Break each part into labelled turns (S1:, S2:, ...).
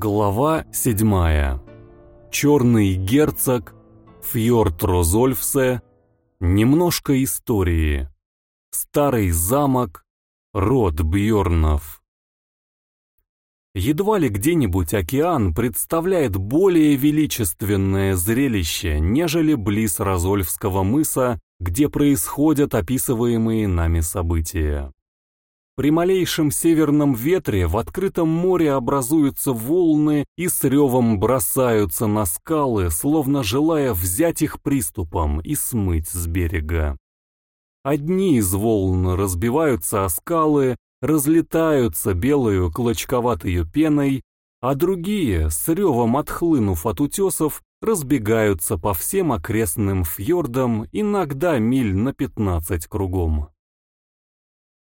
S1: Глава 7. Черный герцог, фьорд Розольфсе, немножко истории, старый замок, род Бьорнов. Едва ли где-нибудь океан представляет более величественное зрелище, нежели близ Розольфского мыса, где происходят описываемые нами события. При малейшем северном ветре в открытом море образуются волны и с ревом бросаются на скалы, словно желая взять их приступом и смыть с берега. Одни из волн разбиваются о скалы, разлетаются белую клочковатую пеной, а другие, с ревом отхлынув от утесов, разбегаются по всем окрестным фьордам, иногда миль на пятнадцать кругом.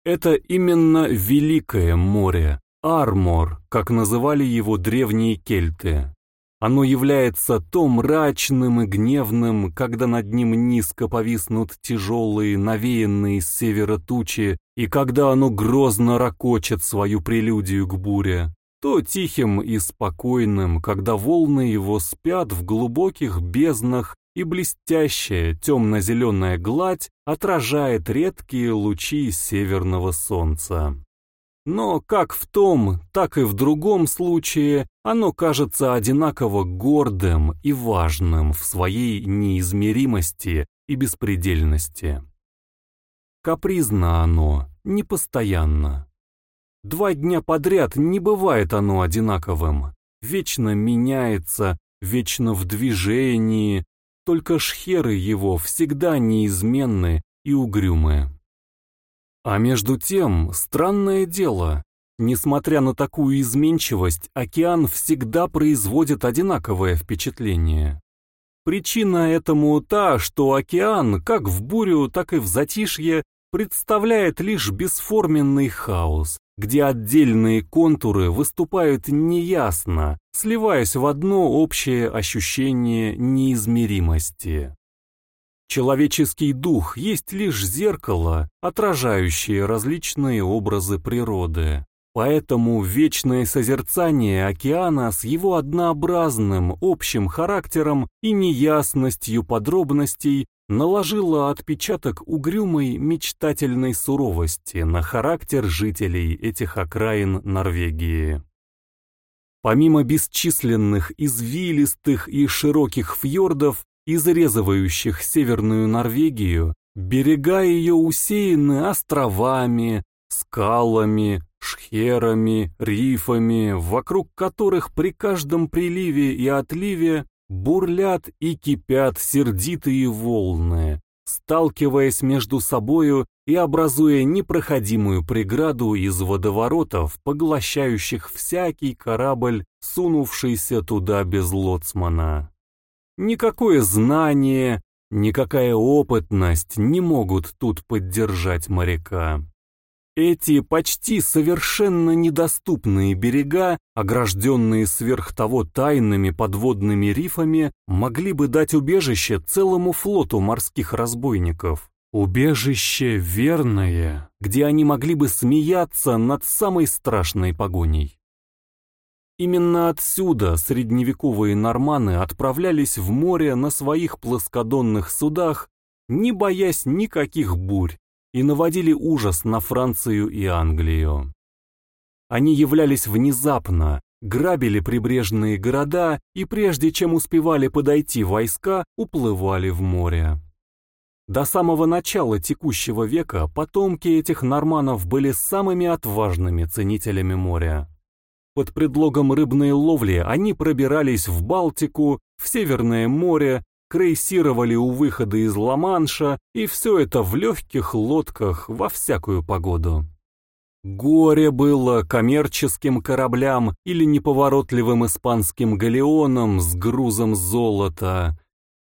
S1: Это именно Великое море, Армор, как называли его древние кельты. Оно является то мрачным и гневным, когда над ним низко повиснут тяжелые, навеянные с севера тучи, и когда оно грозно ракочет свою прелюдию к буре, то тихим и спокойным, когда волны его спят в глубоких безднах и блестящая темно-зеленая гладь отражает редкие лучи северного солнца. Но как в том, так и в другом случае оно кажется одинаково гордым и важным в своей неизмеримости и беспредельности. Капризно оно, непостоянно. Два дня подряд не бывает оно одинаковым, вечно меняется, вечно в движении, только шхеры его всегда неизменны и угрюмые. А между тем, странное дело, несмотря на такую изменчивость, океан всегда производит одинаковое впечатление. Причина этому та, что океан, как в бурю, так и в затишье, представляет лишь бесформенный хаос, где отдельные контуры выступают неясно, сливаясь в одно общее ощущение неизмеримости. Человеческий дух есть лишь зеркало, отражающее различные образы природы. Поэтому вечное созерцание океана с его однообразным общим характером и неясностью подробностей наложила отпечаток угрюмой мечтательной суровости на характер жителей этих окраин Норвегии. Помимо бесчисленных извилистых и широких фьордов, изрезывающих северную Норвегию, берега ее усеяны островами, скалами, шхерами, рифами, вокруг которых при каждом приливе и отливе Бурлят и кипят сердитые волны, сталкиваясь между собою и образуя непроходимую преграду из водоворотов, поглощающих всякий корабль, сунувшийся туда без лоцмана. Никакое знание, никакая опытность не могут тут поддержать моряка. Эти почти совершенно недоступные берега, огражденные сверх того тайными подводными рифами, могли бы дать убежище целому флоту морских разбойников. Убежище верное, где они могли бы смеяться над самой страшной погоней. Именно отсюда средневековые норманы отправлялись в море на своих плоскодонных судах, не боясь никаких бурь, и наводили ужас на Францию и Англию. Они являлись внезапно, грабили прибрежные города и прежде чем успевали подойти войска, уплывали в море. До самого начала текущего века потомки этих норманов были самыми отважными ценителями моря. Под предлогом рыбной ловли они пробирались в Балтику, в Северное море, крейсировали у выхода из Ла-Манша, и все это в легких лодках во всякую погоду. Горе было коммерческим кораблям или неповоротливым испанским галеонам с грузом золота.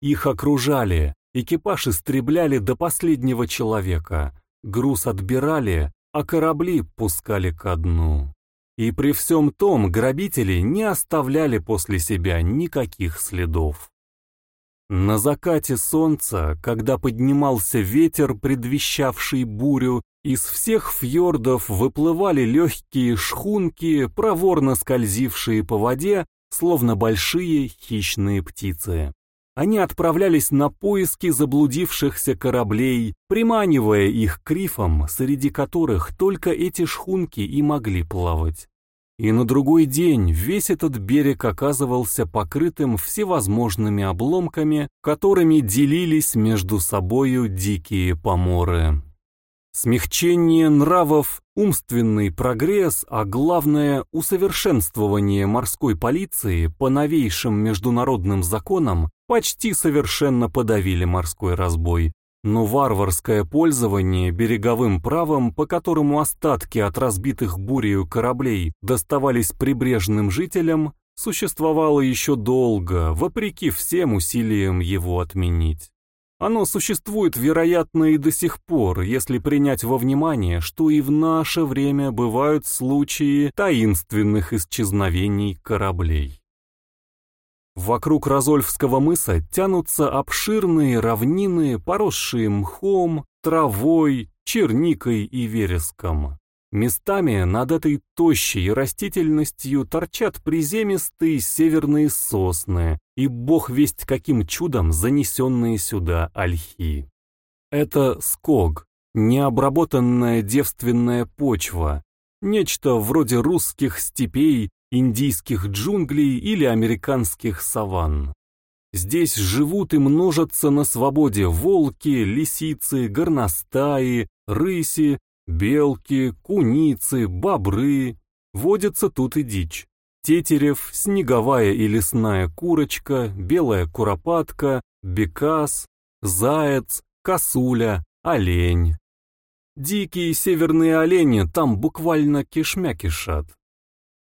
S1: Их окружали, экипаж истребляли до последнего человека, груз отбирали, а корабли пускали ко дну. И при всем том грабители не оставляли после себя никаких следов. На закате солнца, когда поднимался ветер, предвещавший бурю, Из всех фьордов выплывали легкие шхунки, проворно скользившие по воде, словно большие хищные птицы. Они отправлялись на поиски заблудившихся кораблей, приманивая их к рифам, среди которых только эти шхунки и могли плавать. И на другой день весь этот берег оказывался покрытым всевозможными обломками, которыми делились между собою дикие поморы. Смягчение нравов, умственный прогресс, а главное – усовершенствование морской полиции по новейшим международным законам почти совершенно подавили морской разбой. Но варварское пользование береговым правом, по которому остатки от разбитых бурею кораблей доставались прибрежным жителям, существовало еще долго, вопреки всем усилиям его отменить. Оно существует, вероятно, и до сих пор, если принять во внимание, что и в наше время бывают случаи таинственных исчезновений кораблей. Вокруг Розольфского мыса тянутся обширные равнины, поросшие мхом, травой, черникой и вереском. Местами над этой тощей растительностью торчат приземистые северные сосны и бог весть каким чудом занесенные сюда ольхи. Это ског, необработанная девственная почва, нечто вроде русских степей, индийских джунглей или американских саванн. Здесь живут и множатся на свободе волки, лисицы, горностаи, рыси, Белки, куницы, бобры. Водится тут и дичь. Тетерев, снеговая и лесная курочка, белая куропатка, бекас, заяц, косуля, олень. Дикие северные олени там буквально кишмя кишат.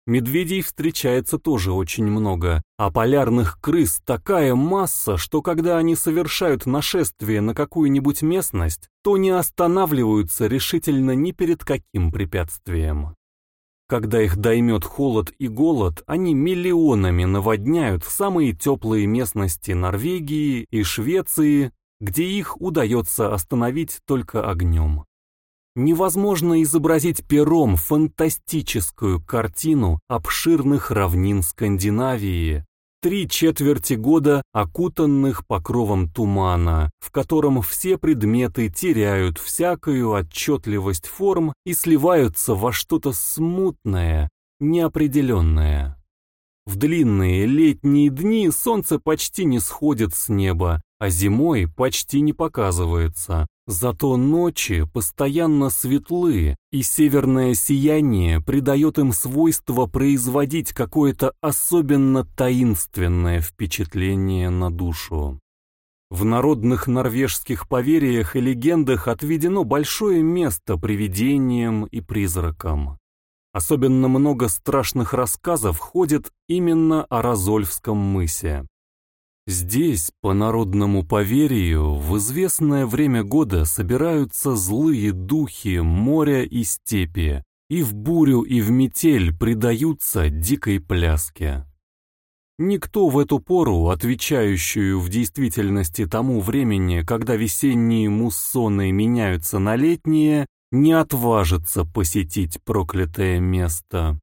S1: Медведей встречается тоже очень много, а полярных крыс такая масса, что когда они совершают нашествие на какую-нибудь местность, то не останавливаются решительно ни перед каким препятствием. Когда их доймет холод и голод, они миллионами наводняют самые теплые местности Норвегии и Швеции, где их удается остановить только огнем. Невозможно изобразить пером фантастическую картину обширных равнин Скандинавии, три четверти года окутанных покровом тумана, в котором все предметы теряют всякую отчетливость форм и сливаются во что-то смутное, неопределенное. В длинные летние дни солнце почти не сходит с неба, а зимой почти не показывается. Зато ночи постоянно светлы, и северное сияние придает им свойство производить какое-то особенно таинственное впечатление на душу. В народных норвежских поверьях и легендах отведено большое место привидениям и призракам. Особенно много страшных рассказов ходит именно о Розольфском мысе. Здесь, по народному поверью, в известное время года собираются злые духи моря и степи, и в бурю и в метель предаются дикой пляске. Никто в эту пору, отвечающую в действительности тому времени, когда весенние муссоны меняются на летние, не отважится посетить проклятое место.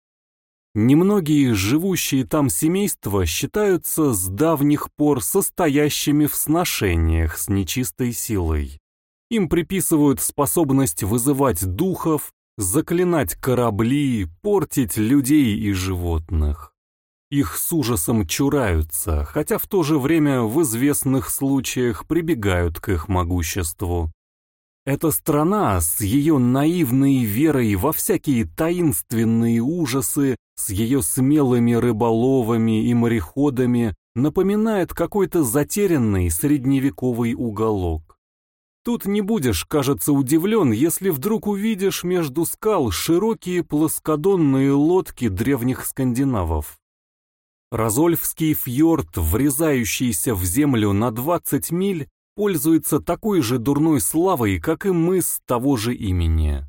S1: Немногие живущие там семейства считаются с давних пор состоящими в сношениях с нечистой силой. Им приписывают способность вызывать духов, заклинать корабли, портить людей и животных. Их с ужасом чураются, хотя в то же время в известных случаях прибегают к их могуществу. Эта страна с ее наивной верой во всякие таинственные ужасы, с ее смелыми рыболовами и мореходами, напоминает какой-то затерянный средневековый уголок. Тут не будешь, кажется, удивлен, если вдруг увидишь между скал широкие плоскодонные лодки древних скандинавов. Розольфский фьорд, врезающийся в землю на 20 миль, пользуется такой же дурной славой, как и мыс того же имени.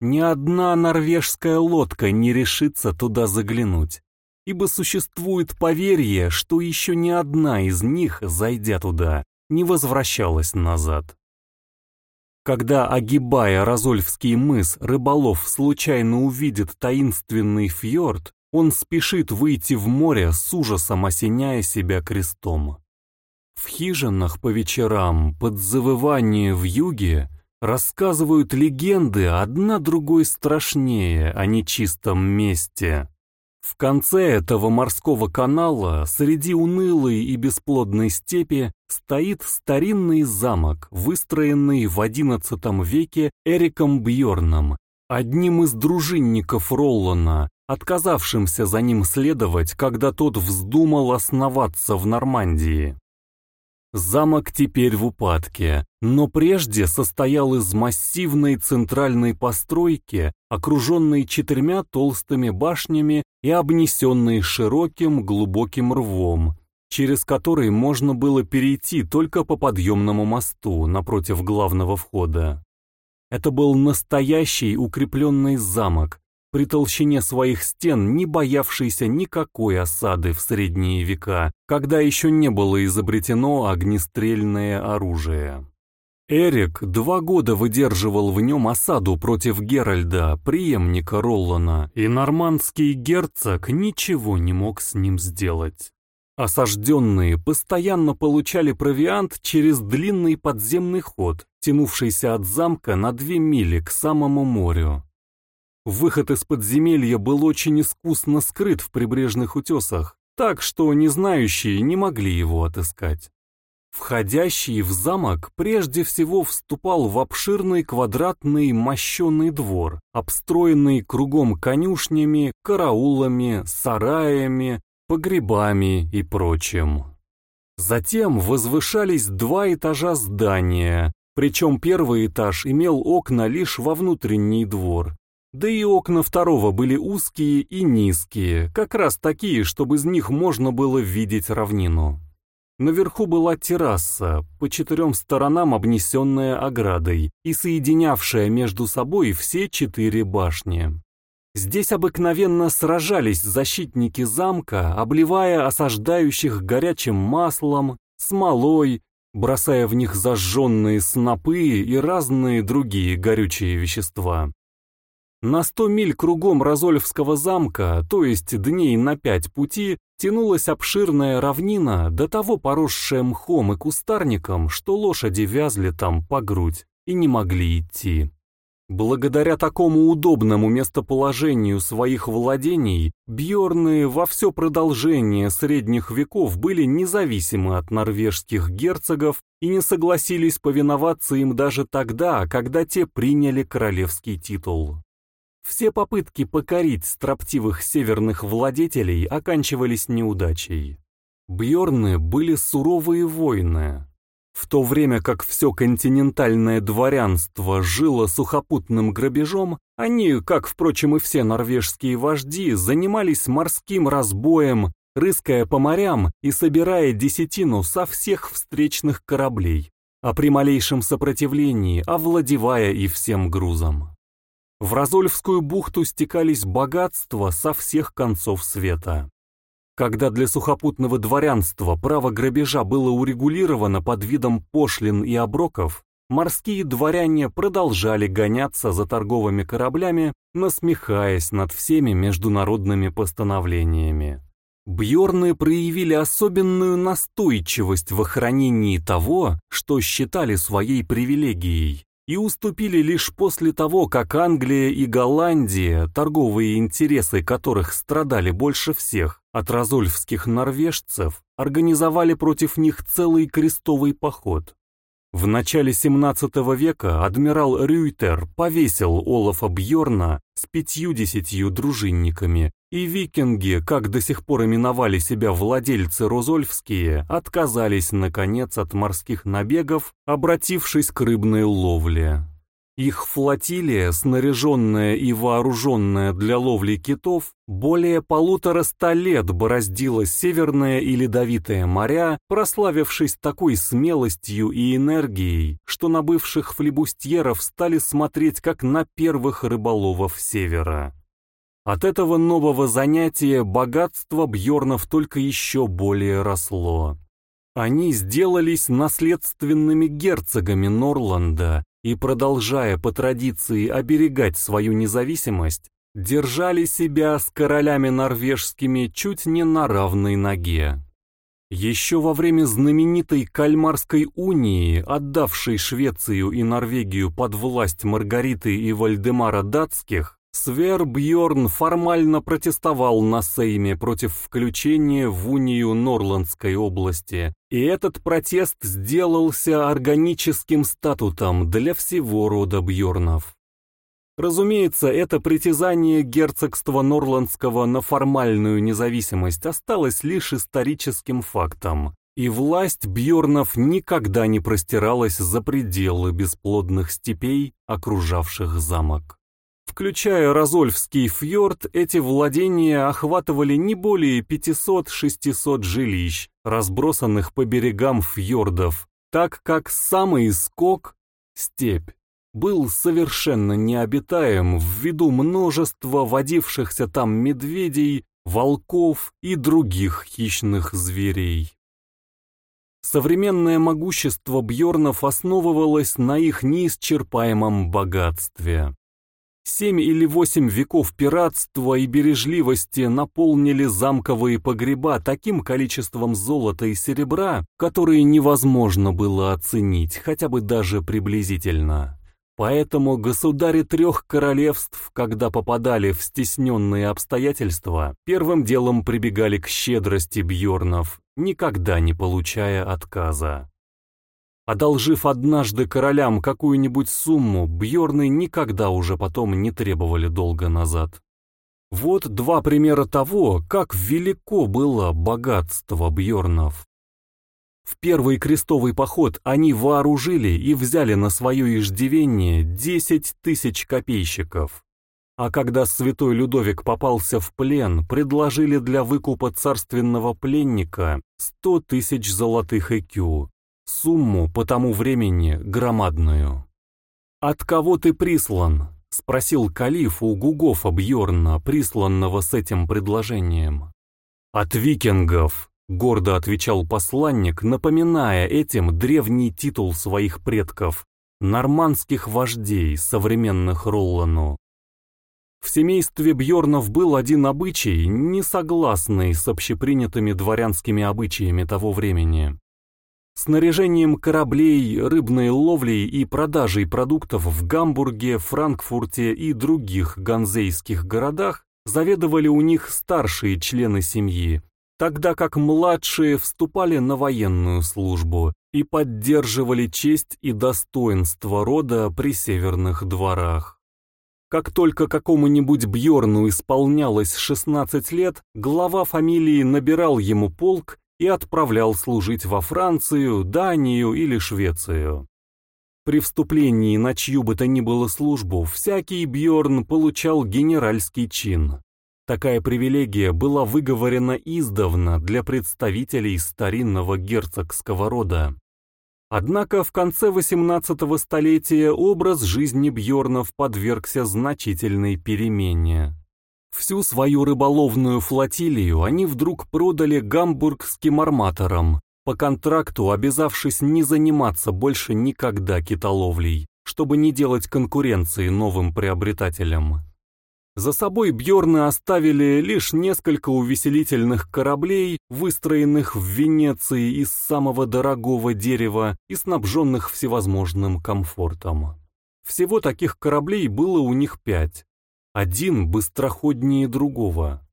S1: Ни одна норвежская лодка не решится туда заглянуть, ибо существует поверье, что еще ни одна из них, зайдя туда, не возвращалась назад. Когда, огибая Розольфский мыс, рыболов случайно увидит таинственный фьорд, он спешит выйти в море с ужасом осеняя себя крестом. В хижинах по вечерам под завывание в юге рассказывают легенды одна другой страшнее о нечистом месте. В конце этого морского канала, среди унылой и бесплодной степи, стоит старинный замок, выстроенный в XI веке Эриком Бьорном, одним из дружинников Роллана, отказавшимся за ним следовать, когда тот вздумал основаться в Нормандии. Замок теперь в упадке, но прежде состоял из массивной центральной постройки, окруженной четырьмя толстыми башнями и обнесенной широким глубоким рвом, через который можно было перейти только по подъемному мосту напротив главного входа. Это был настоящий укрепленный замок, при толщине своих стен не боявшийся никакой осады в средние века, когда еще не было изобретено огнестрельное оружие. Эрик два года выдерживал в нем осаду против Геральда, преемника Роллана, и нормандский герцог ничего не мог с ним сделать. Осажденные постоянно получали провиант через длинный подземный ход, тянувшийся от замка на две мили к самому морю. Выход из подземелья был очень искусно скрыт в прибрежных утесах, так что незнающие не могли его отыскать. Входящий в замок прежде всего вступал в обширный квадратный мощеный двор, обстроенный кругом конюшнями, караулами, сараями, погребами и прочим. Затем возвышались два этажа здания, причем первый этаж имел окна лишь во внутренний двор, да и окна второго были узкие и низкие, как раз такие, чтобы из них можно было видеть равнину. Наверху была терраса, по четырем сторонам обнесенная оградой и соединявшая между собой все четыре башни. Здесь обыкновенно сражались защитники замка, обливая осаждающих горячим маслом, смолой, бросая в них зажженные снопы и разные другие горючие вещества. На сто миль кругом Розольфского замка, то есть дней на пять пути, тянулась обширная равнина, до того поросшая мхом и кустарником, что лошади вязли там по грудь и не могли идти. Благодаря такому удобному местоположению своих владений, Бьорны во все продолжение средних веков были независимы от норвежских герцогов и не согласились повиноваться им даже тогда, когда те приняли королевский титул. Все попытки покорить строптивых северных владетелей оканчивались неудачей. Бьорны были суровые воины. В то время как все континентальное дворянство жило сухопутным грабежом, они, как, впрочем, и все норвежские вожди, занимались морским разбоем, рыская по морям и собирая десятину со всех встречных кораблей, а при малейшем сопротивлении овладевая и всем грузом. В Розольфскую бухту стекались богатства со всех концов света. Когда для сухопутного дворянства право грабежа было урегулировано под видом пошлин и оброков, морские дворяне продолжали гоняться за торговыми кораблями, насмехаясь над всеми международными постановлениями. Бьорны проявили особенную настойчивость в охранении того, что считали своей привилегией, и уступили лишь после того, как Англия и Голландия, торговые интересы которых страдали больше всех от разольфских норвежцев, организовали против них целый крестовый поход. В начале 17 века адмирал Рюйтер повесил Олафа Бьорна с пятью-десятью дружинниками, и викинги, как до сих пор именовали себя владельцы розольфские, отказались, наконец, от морских набегов, обратившись к рыбной ловле. Их флотилия, снаряженная и вооруженная для ловли китов, более полутора ста лет бороздила северное и ледовитое моря, прославившись такой смелостью и энергией, что на бывших флебустьеров стали смотреть как на первых рыболовов севера. От этого нового занятия богатство Бьорнов только еще более росло. Они сделались наследственными герцогами Норланда и, продолжая по традиции оберегать свою независимость, держали себя с королями норвежскими чуть не на равной ноге. Еще во время знаменитой Кальмарской унии, отдавшей Швецию и Норвегию под власть Маргариты и Вальдемара датских, Свер Бьорн формально протестовал на Сейме против включения в унию Норландской области, и этот протест сделался органическим статутом для всего рода Бьорнов. Разумеется, это притязание герцогства Норландского на формальную независимость осталось лишь историческим фактом, и власть Бьорнов никогда не простиралась за пределы бесплодных степей, окружавших замок. Включая Розольфский фьорд, эти владения охватывали не более 500-600 жилищ, разбросанных по берегам фьордов, так как самый скок — степь был совершенно необитаем ввиду множества водившихся там медведей, волков и других хищных зверей. Современное могущество Бьорнов основывалось на их неисчерпаемом богатстве. Семь или восемь веков пиратства и бережливости наполнили замковые погреба таким количеством золота и серебра, которые невозможно было оценить, хотя бы даже приблизительно. Поэтому государи трех королевств, когда попадали в стесненные обстоятельства, первым делом прибегали к щедрости Бьорнов, никогда не получая отказа. Одолжив однажды королям какую-нибудь сумму, Бьорны никогда уже потом не требовали долго назад. Вот два примера того, как велико было богатство Бьорнов. В первый крестовый поход они вооружили и взяли на свое иждивение 10 тысяч копейщиков. А когда святой Людовик попался в плен, предложили для выкупа царственного пленника 100 тысяч золотых ЭКЮ, сумму по тому времени громадную. «От кого ты прислан?» — спросил калиф у Гугофа Бьорна, присланного с этим предложением. «От викингов», Гордо отвечал посланник, напоминая этим древний титул своих предков, нормандских вождей, современных Роллану. В семействе Бьорнов был один обычай, не согласный с общепринятыми дворянскими обычаями того времени. Снаряжением кораблей, рыбной ловлей и продажей продуктов в Гамбурге, Франкфурте и других ганзейских городах заведовали у них старшие члены семьи, тогда как младшие вступали на военную службу и поддерживали честь и достоинство рода при северных дворах. Как только какому-нибудь Бьорну исполнялось 16 лет, глава фамилии набирал ему полк и отправлял служить во Францию, Данию или Швецию. При вступлении на чью бы то ни было службу всякий Бьорн получал генеральский чин. Такая привилегия была выговорена издавна для представителей старинного герцогского рода. Однако в конце XVIII столетия образ жизни Бьорнов подвергся значительной перемене. Всю свою рыболовную флотилию они вдруг продали гамбургским арматорам, по контракту обязавшись не заниматься больше никогда китоловлей, чтобы не делать конкуренции новым приобретателям. За собой Бьорны оставили лишь несколько увеселительных кораблей, выстроенных в Венеции из самого дорогого дерева и снабженных всевозможным комфортом. Всего таких кораблей было у них пять. Один быстроходнее другого.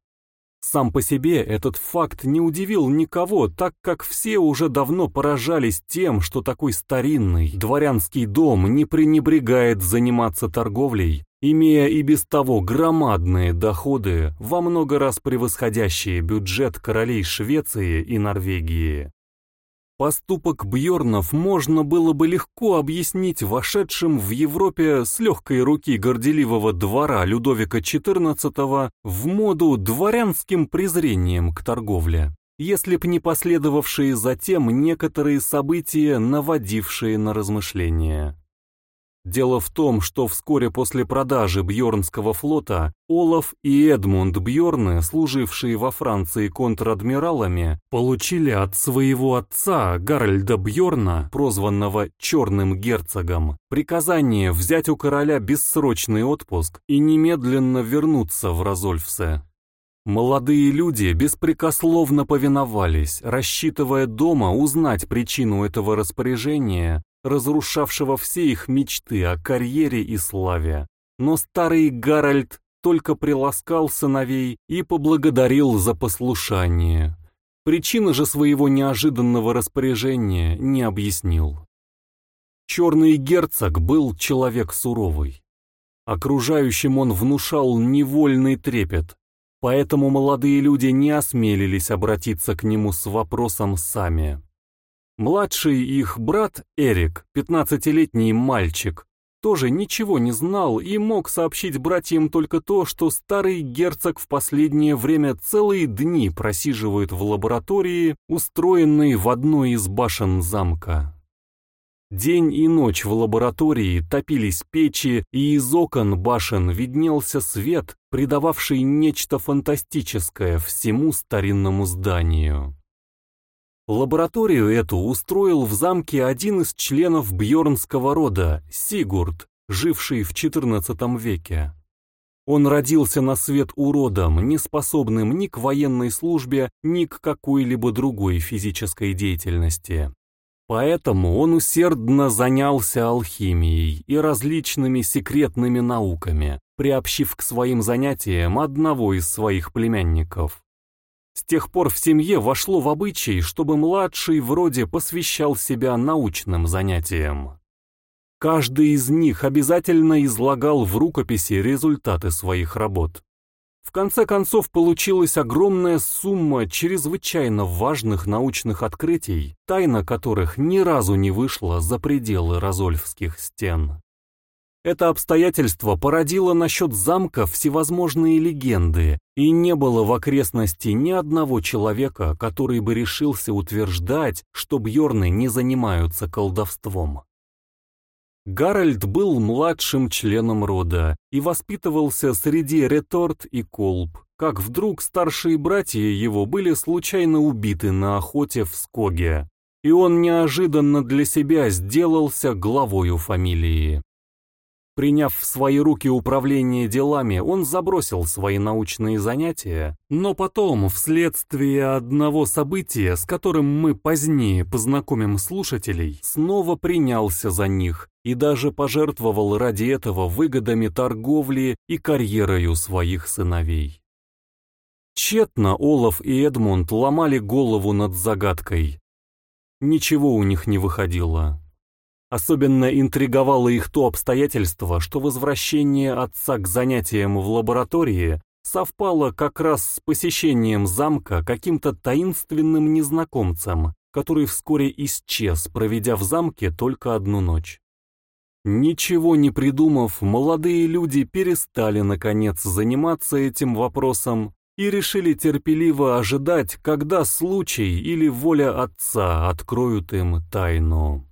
S1: Сам по себе этот факт не удивил никого, так как все уже давно поражались тем, что такой старинный дворянский дом не пренебрегает заниматься торговлей, имея и без того громадные доходы, во много раз превосходящие бюджет королей Швеции и Норвегии. Поступок Бьорнов можно было бы легко объяснить вошедшим в Европе с легкой руки горделивого двора Людовика XIV в моду дворянским презрением к торговле, если б не последовавшие затем некоторые события, наводившие на размышления. Дело в том, что вскоре после продажи Бьорнского флота Олаф и Эдмунд Бьорны, служившие во Франции контр-адмиралами, получили от своего отца Гарольда Бьорна, прозванного Черным герцогом, приказание взять у короля бессрочный отпуск и немедленно вернуться в Розольфсе. Молодые люди беспрекословно повиновались, рассчитывая дома узнать причину этого распоряжения разрушавшего все их мечты о карьере и славе. Но старый Гарольд только приласкал сыновей и поблагодарил за послушание. Причины же своего неожиданного распоряжения не объяснил. Черный герцог был человек суровый. Окружающим он внушал невольный трепет, поэтому молодые люди не осмелились обратиться к нему с вопросом сами. Младший их брат Эрик, 15-летний мальчик, тоже ничего не знал и мог сообщить братьям только то, что старый герцог в последнее время целые дни просиживает в лаборатории, устроенной в одной из башен замка. День и ночь в лаборатории топились печи, и из окон башен виднелся свет, придававший нечто фантастическое всему старинному зданию. Лабораторию эту устроил в замке один из членов бьорнского рода, Сигурд, живший в XIV веке. Он родился на свет уродом, неспособным ни к военной службе, ни к какой-либо другой физической деятельности. Поэтому он усердно занялся алхимией и различными секретными науками, приобщив к своим занятиям одного из своих племянников. С тех пор в семье вошло в обычай, чтобы младший вроде посвящал себя научным занятиям. Каждый из них обязательно излагал в рукописи результаты своих работ. В конце концов получилась огромная сумма чрезвычайно важных научных открытий, тайна которых ни разу не вышла за пределы Розольфских стен. Это обстоятельство породило насчет замка всевозможные легенды, и не было в окрестности ни одного человека, который бы решился утверждать, что бьорны не занимаются колдовством. Гарольд был младшим членом рода и воспитывался среди реторт и колб, как вдруг старшие братья его были случайно убиты на охоте в Скоге, и он неожиданно для себя сделался главою фамилии. Приняв в свои руки управление делами, он забросил свои научные занятия, но потом, вследствие одного события, с которым мы позднее познакомим слушателей, снова принялся за них и даже пожертвовал ради этого выгодами торговли и карьерою своих сыновей. Тщетно Олаф и Эдмунд ломали голову над загадкой. Ничего у них не выходило. Особенно интриговало их то обстоятельство, что возвращение отца к занятиям в лаборатории совпало как раз с посещением замка каким-то таинственным незнакомцем, который вскоре исчез, проведя в замке только одну ночь. Ничего не придумав, молодые люди перестали, наконец, заниматься этим вопросом и решили терпеливо ожидать, когда случай или воля отца откроют им тайну.